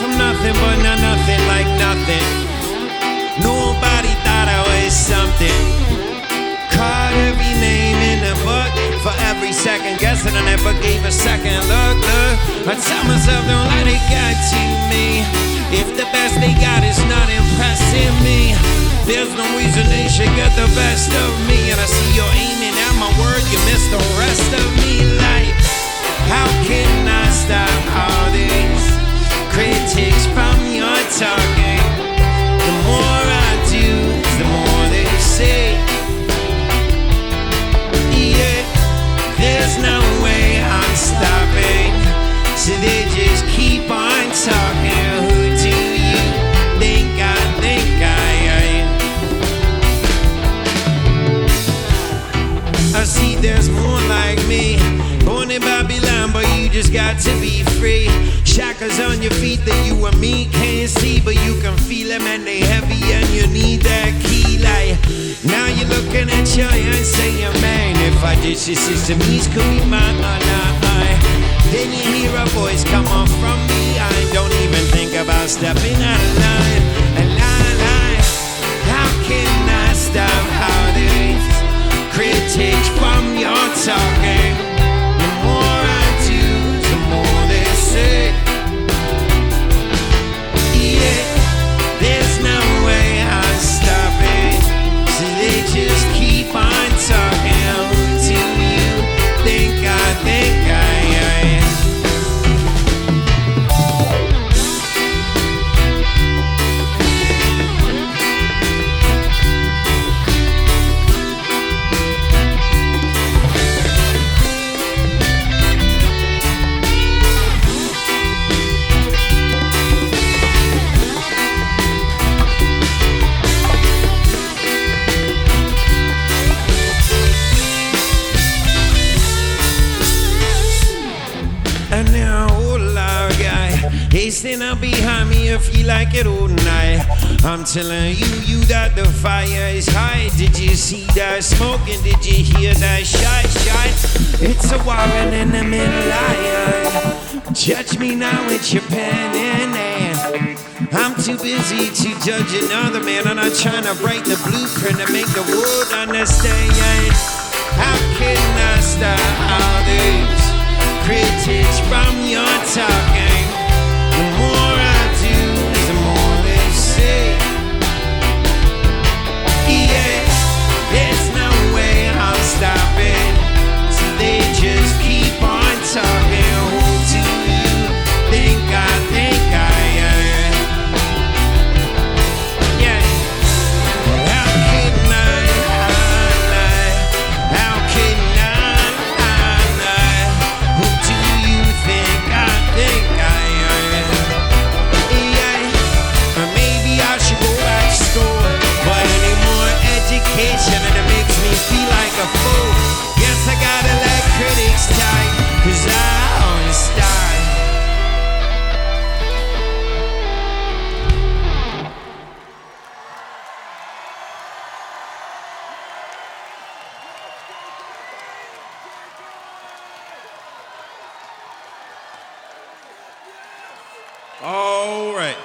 from nothing, but not nothing like nothing. Nobody thought I was something. Caught every name in the book for every second guessing. I never gave a second look. Look, I tell myself don't let it get to me. If the best they got is not impressing me, there's no reason they should get the best of me. And I just got to be free. Shackles on your feet that you and me can't see, but you can feel them and they heavy and you need that key. Like now you're looking at your hand saying, man, if I did this system, these could be mine. Then you hear a voice come on from behind. Don't even think about stepping out of line. Hasten up behind me if you like it all night. I'm telling you, you that the fire is high. Did you see that smoke and did you hear that shot? Shot. It's a warren in the lion. Judge me now with your pen and hand. I'm too busy to judge another man. I'm not trying to write the blueprint to make the world understand. All right.